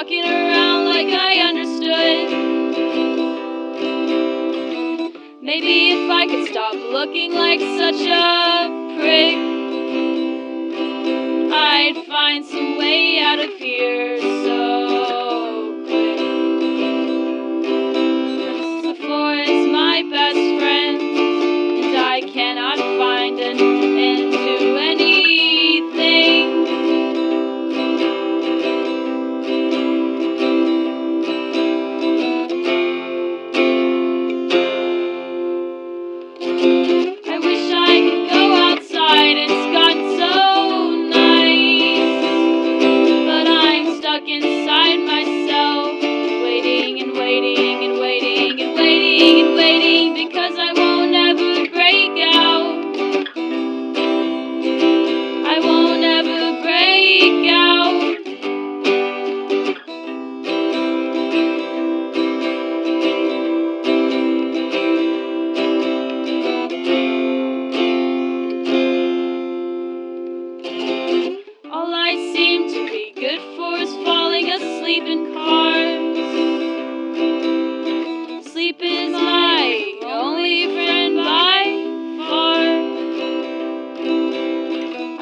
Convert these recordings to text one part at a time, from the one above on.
walking around like I understood. Maybe if I could stop looking like such a prick, I'd find some way out of here inside myself, waiting and scot so nice, but I'm stuck inside myself, waiting and waiting asleep in cars. Sleep is my only friend by far.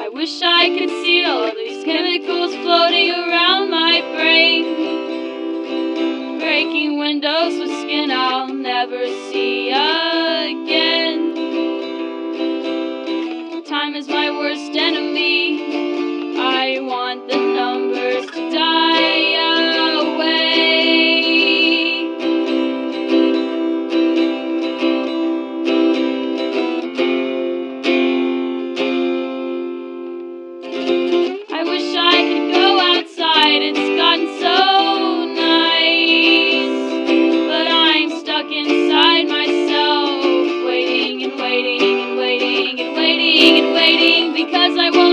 I wish I could see all these chemicals floating around my brain. Breaking windows with skin I'll never see again. Because I won't